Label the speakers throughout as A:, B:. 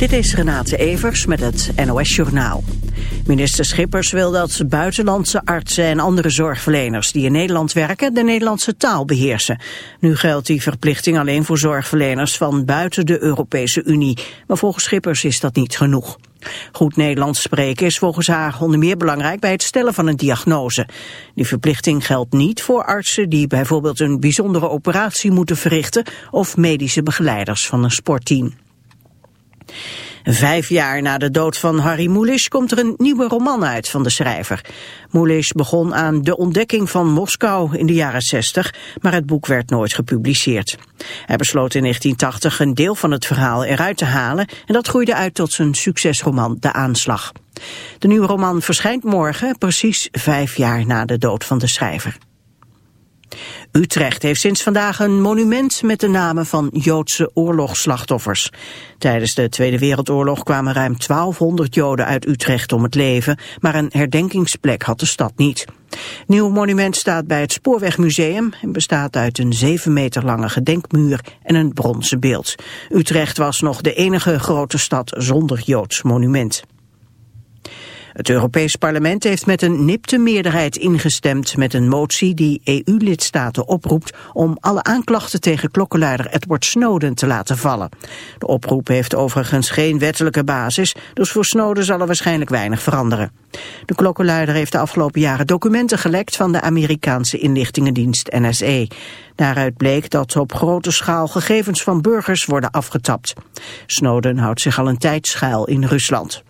A: Dit is Renate Evers met het NOS Journaal. Minister Schippers wil dat buitenlandse artsen en andere zorgverleners die in Nederland werken de Nederlandse taal beheersen. Nu geldt die verplichting alleen voor zorgverleners van buiten de Europese Unie. Maar volgens Schippers is dat niet genoeg. Goed Nederlands spreken is volgens haar onder meer belangrijk bij het stellen van een diagnose. Die verplichting geldt niet voor artsen die bijvoorbeeld een bijzondere operatie moeten verrichten of medische begeleiders van een sportteam. Vijf jaar na de dood van Harry Mulisch komt er een nieuwe roman uit van de schrijver. Mulisch begon aan de ontdekking van Moskou in de jaren 60, maar het boek werd nooit gepubliceerd. Hij besloot in 1980 een deel van het verhaal eruit te halen en dat groeide uit tot zijn succesroman De Aanslag. De nieuwe roman verschijnt morgen, precies vijf jaar na de dood van de schrijver. Utrecht heeft sinds vandaag een monument met de namen van Joodse oorlogsslachtoffers. Tijdens de Tweede Wereldoorlog kwamen ruim 1200 Joden uit Utrecht om het leven, maar een herdenkingsplek had de stad niet. Nieuw monument staat bij het Spoorwegmuseum en bestaat uit een 7 meter lange gedenkmuur en een bronzen beeld. Utrecht was nog de enige grote stad zonder Joods monument. Het Europees Parlement heeft met een nipte meerderheid ingestemd met een motie die EU-lidstaten oproept om alle aanklachten tegen klokkenluider Edward Snowden te laten vallen. De oproep heeft overigens geen wettelijke basis, dus voor Snowden zal er waarschijnlijk weinig veranderen. De klokkenluider heeft de afgelopen jaren documenten gelekt van de Amerikaanse inlichtingendienst NSA. Daaruit bleek dat op grote schaal gegevens van burgers worden afgetapt. Snowden houdt zich al een tijd schuil in Rusland.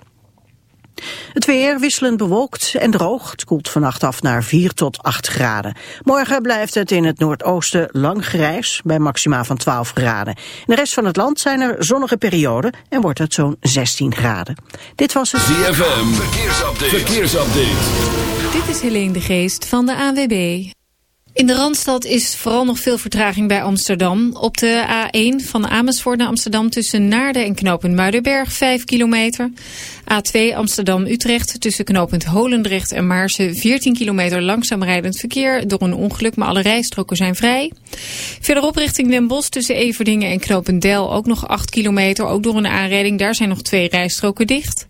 A: Het weer wisselend bewolkt en droog. Het koelt vannacht af naar 4 tot 8 graden. Morgen blijft het in het noordoosten lang grijs bij maxima van 12 graden. In de rest van het land zijn er zonnige perioden en wordt het zo'n 16 graden. Dit was het
B: ZFM. Verkeersupdate. Verkeersupdate.
C: Dit is Helene de Geest van de AWB. In de Randstad is vooral nog veel vertraging bij Amsterdam. Op de A1 van Amersfoort naar Amsterdam tussen Naarden en knooppunt Muidenberg 5 kilometer. A2 Amsterdam-Utrecht tussen knooppunt Holendrecht en Maarsen 14 kilometer langzaam rijdend verkeer door een ongeluk, maar alle rijstroken zijn vrij. Verderop richting Den Bosch tussen Everdingen en knooppunt Del ook nog 8 kilometer, ook door een aanrijding. Daar zijn nog twee rijstroken dicht.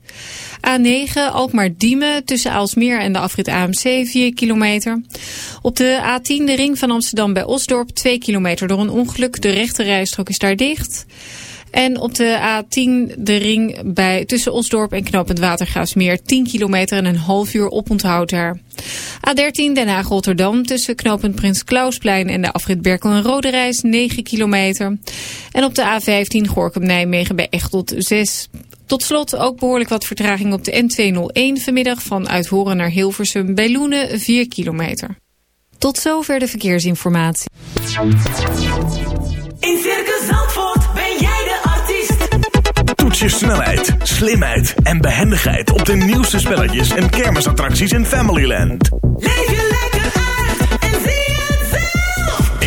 C: A9 Alkmaar-Diemen tussen Aalsmeer en de afrit AMC 4 kilometer. Op de A10 de ring van Amsterdam bij Osdorp 2 kilometer door een ongeluk. De rechte rijstrook is daar dicht. En op de A10 de ring bij, tussen Osdorp en knooppunt Watergraafsmeer 10 kilometer en een half uur oponthoud daar. A13 Den Haag-Rotterdam tussen knooppunt Prins Klausplein en de afrit Berkel en Rode Reis 9 kilometer. En op de A15 Gorkum-Nijmegen bij Echtelt 6 tot slot ook behoorlijk wat vertraging op de N201 vanmiddag van Uithoren naar Hilversum bij Loenen 4 kilometer. Tot zover de verkeersinformatie.
D: In Circus Zandvoort ben jij de artiest.
E: Toets je snelheid, slimheid en behendigheid op de nieuwste spelletjes en kermisattracties in Familyland.
D: Leef je lekker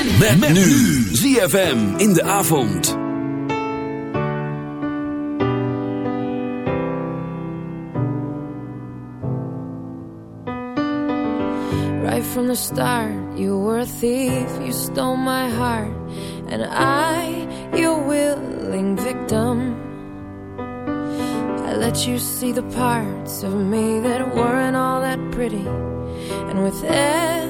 B: Met, met nu. ZFM in de avond.
F: Right from the start, you were a thief. You stole my heart. And I, your willing victim. I let you see the parts of me that weren't all that pretty. And with every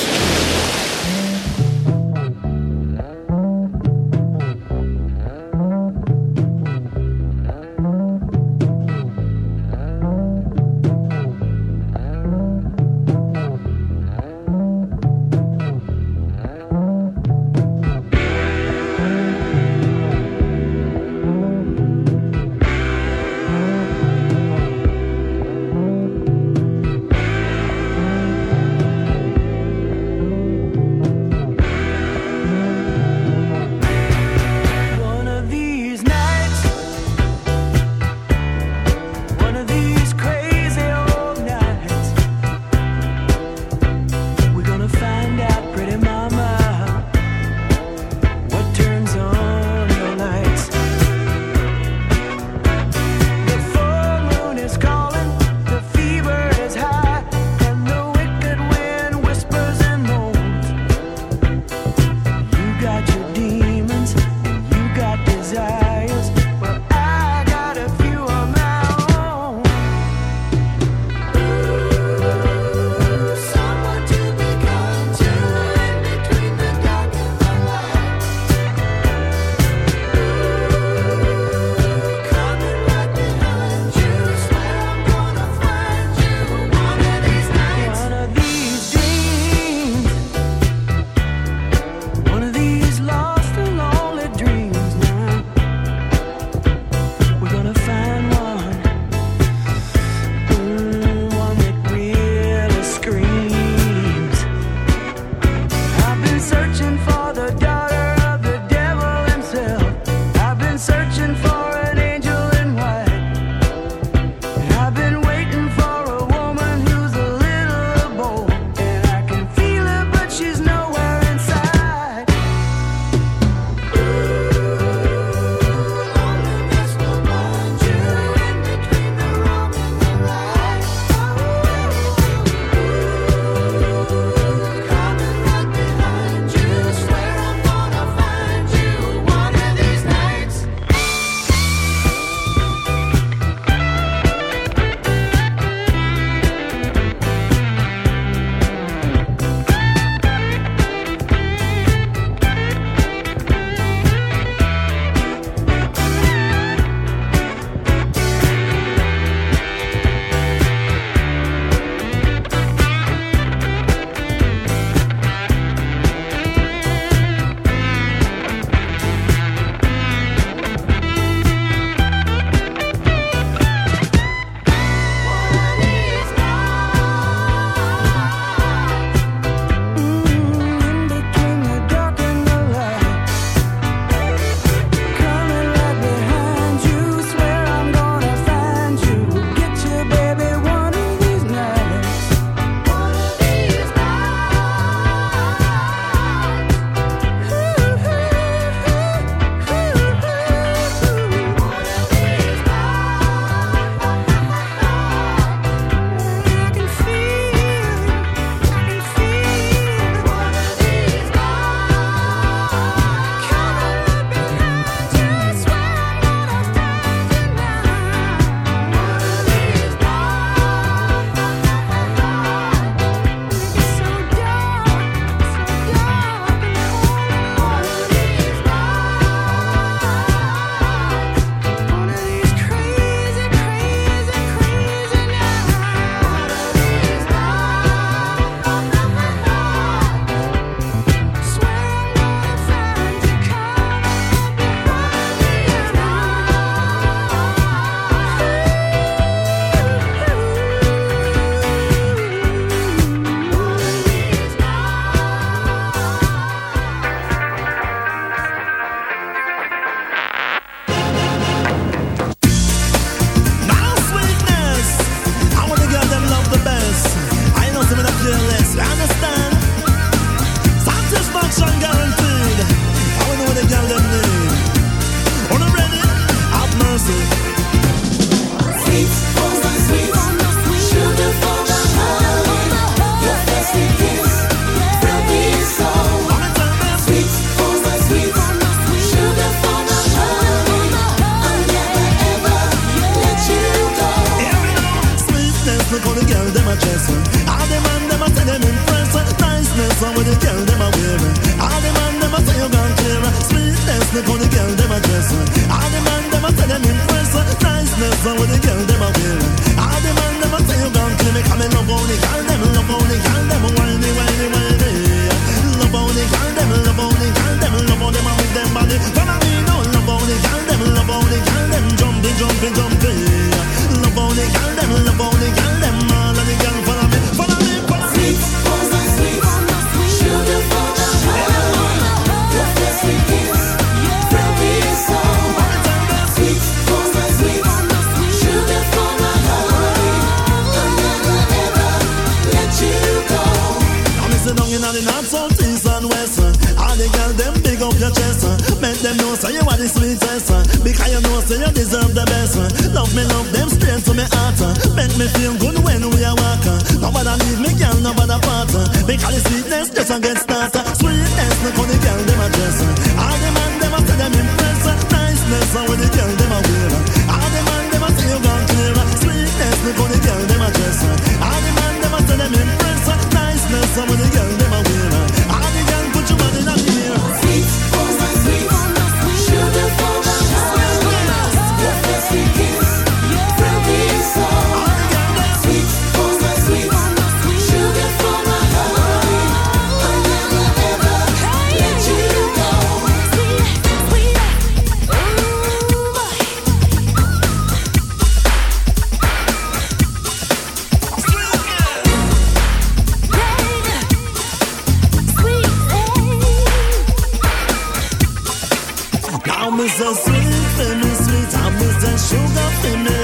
G: sugar
F: finish.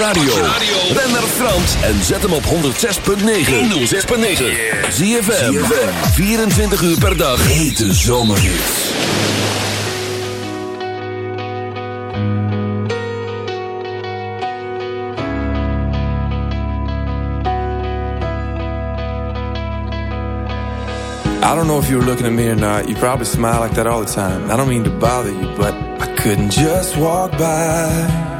F: Radio. Ben naar Frans en zet hem op 106.9. 106.9. ZFM. 24 uur per dag. Hete zomerhits.
H: I don't know if you were looking at me or not. You probably smile like that all the time. I don't mean to bother you, but I couldn't just walk by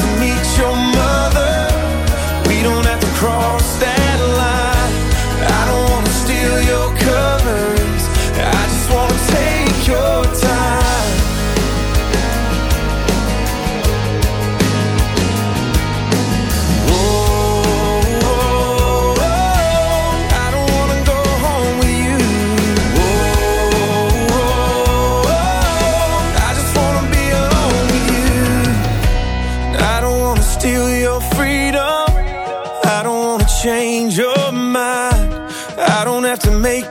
H: to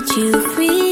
I: Set you free.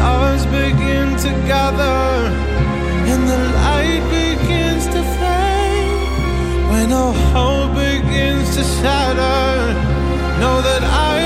J: Stars begin to gather and the light begins to fade. When all hope begins to shatter know that I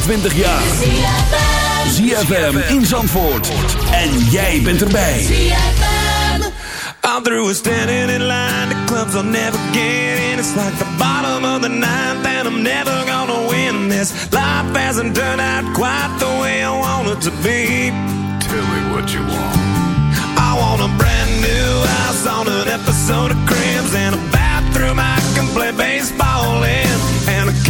B: 25 jaar. ZFM in Zandvoort. En jij bent erbij.
H: I'm through with standing in line. The clubs I'll never get in. It's like the bottom of the ninth, and I'm never gonna win this. Life hasn't turned out quite the way I want it to be. Tell me what you want. I want a brand new house on an episode of Cribs and a bathroom I can play baseball in, and a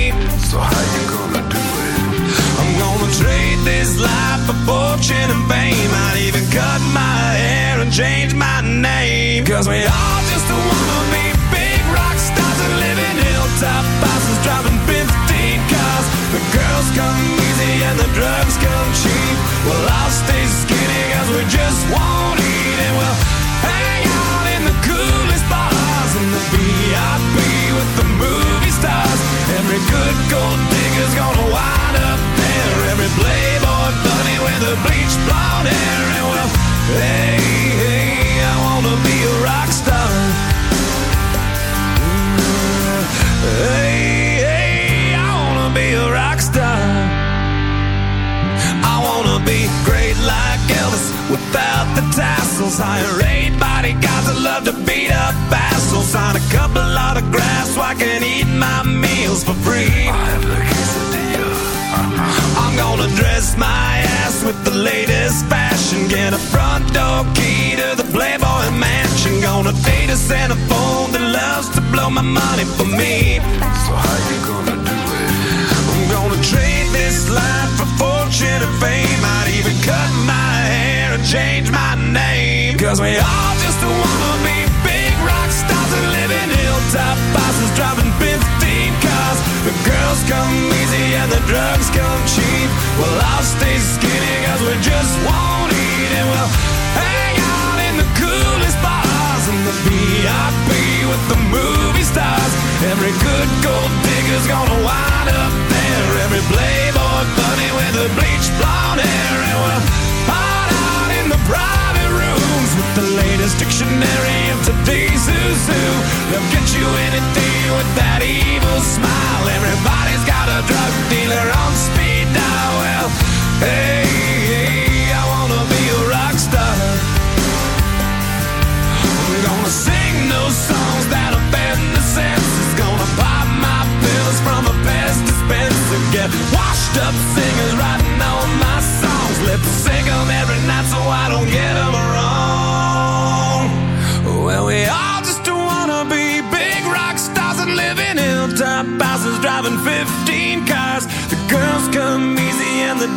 H: So how you gonna do it? I'm gonna trade this life for fortune and fame. I'd even cut my hair and change my name. Cause we all just wanna be big rock stars and live in hilltop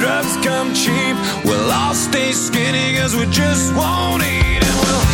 H: drugs come cheap. We'll all stay skinny cause we just won't eat. And we'll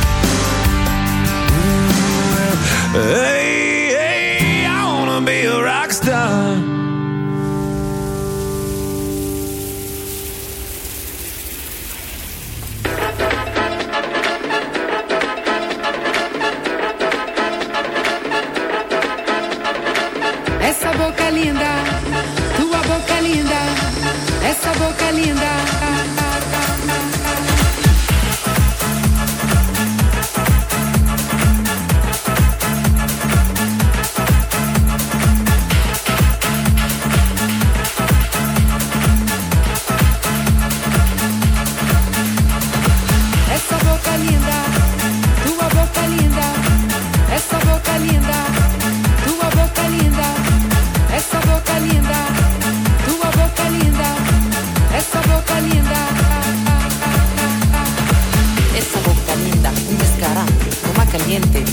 H: Hey, hey, I wanna be a rock star.
K: Essa boca linda, tua boca linda, essa boca linda.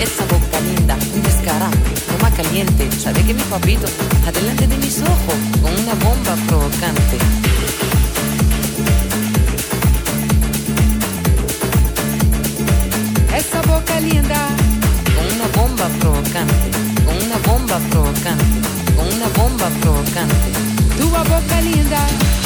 L: Esa boca linda, un descarado, toma caliente, sabe que mi papito, adelante de mis ojos, con una bomba provocante.
K: Essa boca linda,
L: Con una bomba provocante, con una bomba provocante, con una bomba provocante.
K: tua boca linda.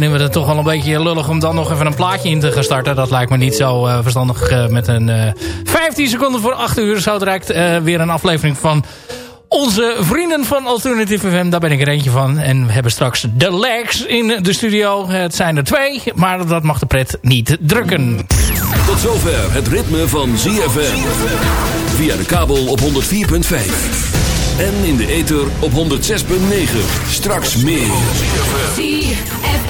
M: Vinden we het toch wel een beetje lullig om dan nog even een plaatje in te gaan starten. Dat lijkt me niet zo eh, verstandig eh, met een eh 15 seconden voor 8 uur. Zo direct weer een aflevering van onze vrienden van Alternative FM. Daar ben ik er eentje van. En we hebben straks de legs in de studio. Het zijn er twee, maar dat mag de pret niet drukken.
B: Tot zover het ritme van ZFM. Via de kabel op 104.5. En in de ether op 106.9. Straks meer.